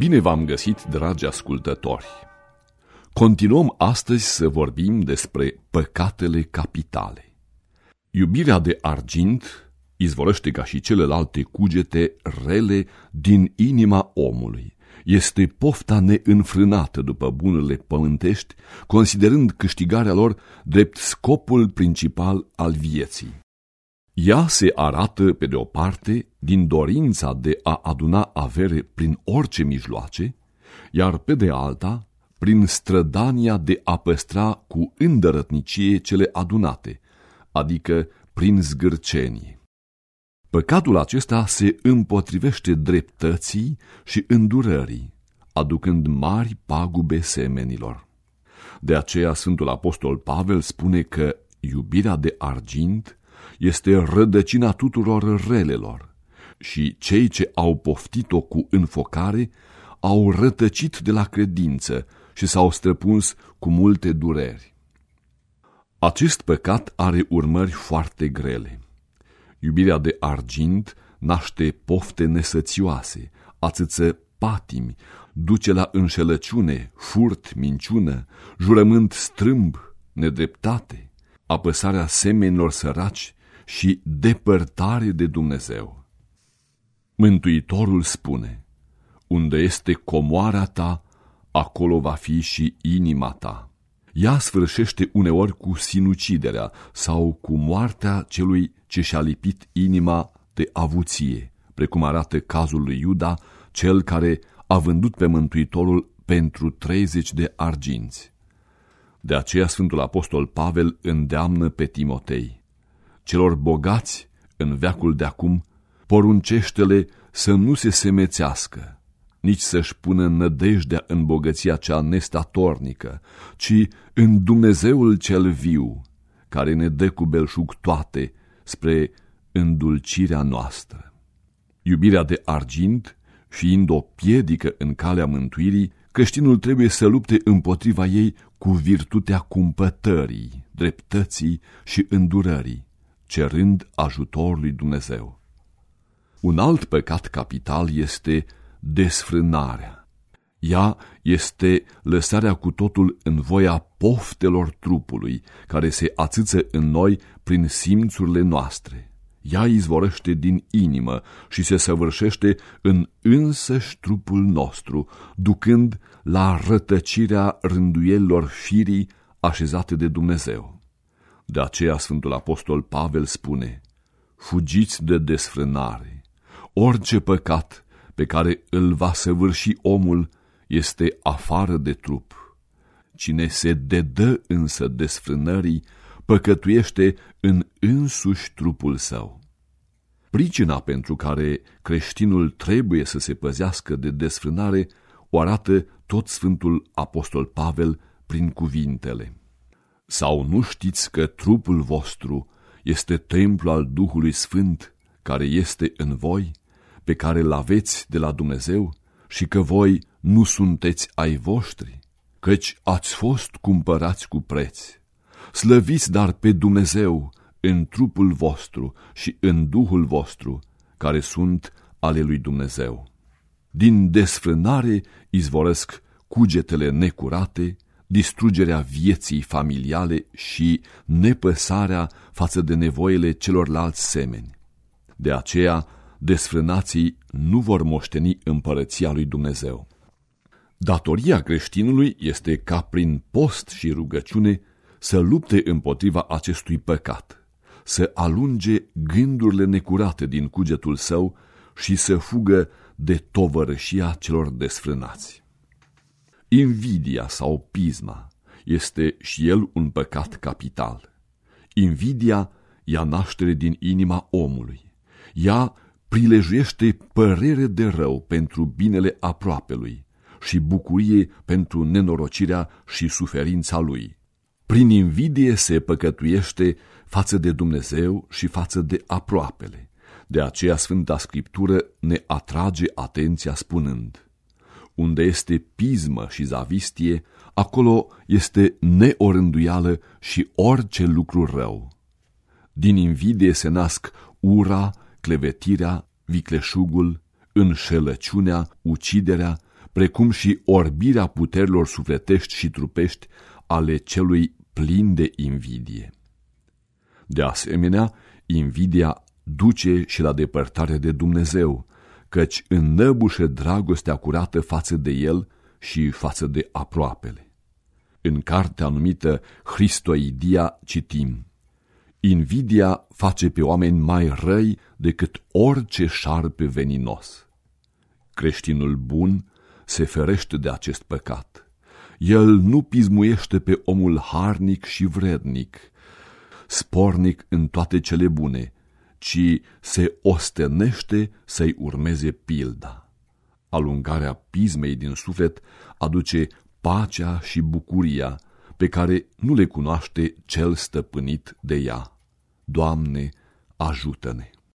Bine v-am găsit, dragi ascultători! Continuăm astăzi să vorbim despre păcatele capitale. Iubirea de argint izvorăște ca și celelalte cugete rele din inima omului. Este pofta neînfrânată după bunurile pământești, considerând câștigarea lor drept scopul principal al vieții. Ea se arată, pe de o parte, din dorința de a aduna avere prin orice mijloace, iar pe de alta, prin strădania de a păstra cu îndărătnicie cele adunate, adică prin zgârcenie. Păcatul acesta se împotrivește dreptății și îndurării, aducând mari pagube semenilor. De aceea Sfântul Apostol Pavel spune că iubirea de argint este rădăcina tuturor relelor și cei ce au poftit-o cu înfocare au rătăcit de la credință și s-au străpuns cu multe dureri. Acest păcat are urmări foarte grele. Iubirea de argint naște pofte nesățioase, ațăță patimi, duce la înșelăciune, furt, minciună, jurământ strâmb, nedreptate, apăsarea semenilor săraci și depărtare de Dumnezeu. Mântuitorul spune, unde este comoara ta, acolo va fi și inima ta. Ea sfârșește uneori cu sinuciderea sau cu moartea celui ce și-a lipit inima de avuție, precum arată cazul lui Iuda, cel care a vândut pe Mântuitorul pentru 30 de arginți. De aceea Sfântul Apostol Pavel îndeamnă pe Timotei celor bogați în veacul de acum, poruncește-le să nu se semețească, nici să-și pună nădejdea în bogăția cea nestatornică, ci în Dumnezeul cel viu, care ne dă cu belșug toate spre îndulcirea noastră. Iubirea de argint, fiind o piedică în calea mântuirii, creștinul trebuie să lupte împotriva ei cu virtutea cumpătării, dreptății și îndurării cerând ajutor lui Dumnezeu. Un alt păcat capital este desfrânarea. Ea este lăsarea cu totul în voia poftelor trupului, care se ațâță în noi prin simțurile noastre. Ea izvorăște din inimă și se săvârșește în însăși trupul nostru, ducând la rătăcirea rânduielilor firii așezate de Dumnezeu. De aceea Sfântul Apostol Pavel spune, fugiți de desfrânare. Orice păcat pe care îl va săvârși omul este afară de trup. Cine se dedă însă desfrânării, păcătuiește în însuși trupul său. Pricina pentru care creștinul trebuie să se păzească de desfrânare o arată tot Sfântul Apostol Pavel prin cuvintele. Sau nu știți că trupul vostru este templu al Duhului Sfânt care este în voi, pe care îl aveți de la Dumnezeu și că voi nu sunteți ai voștri, căci ați fost cumpărați cu preț. Slăviți dar pe Dumnezeu în trupul vostru și în Duhul vostru, care sunt ale lui Dumnezeu. Din desfrânare izvorăsc cugetele necurate, distrugerea vieții familiale și nepăsarea față de nevoile celorlalți semeni. De aceea, desfrânații nu vor moșteni împărăția lui Dumnezeu. Datoria creștinului este ca prin post și rugăciune să lupte împotriva acestui păcat, să alunge gândurile necurate din cugetul său și să fugă de tovărășia celor desfrânați. Invidia sau pisma este și el un păcat capital. Invidia ia naștere din inima omului. Ea prilejuiește părere de rău pentru binele aproapelui și bucurie pentru nenorocirea și suferința lui. Prin invidie se păcătuiește față de Dumnezeu și față de aproapele. De aceea Sfânta Scriptură ne atrage atenția spunând – unde este pismă și zavistie, acolo este neorânduială și orice lucru rău. Din invidie se nasc ura, clevetirea, vicleșugul, înșelăciunea, uciderea, precum și orbirea puterilor sufletești și trupești ale celui plin de invidie. De asemenea, invidia duce și la depărtare de Dumnezeu, căci înnăbușe dragostea curată față de El și față de aproapele. În cartea numită Hristoidia citim Invidia face pe oameni mai răi decât orice șarpe veninos. Creștinul bun se ferește de acest păcat. El nu pismuiește pe omul harnic și vrednic, spornic în toate cele bune, ci se ostenește să-i urmeze pilda. Alungarea pismei din suflet aduce pacea și bucuria pe care nu le cunoaște cel stăpânit de ea. Doamne, ajută-ne!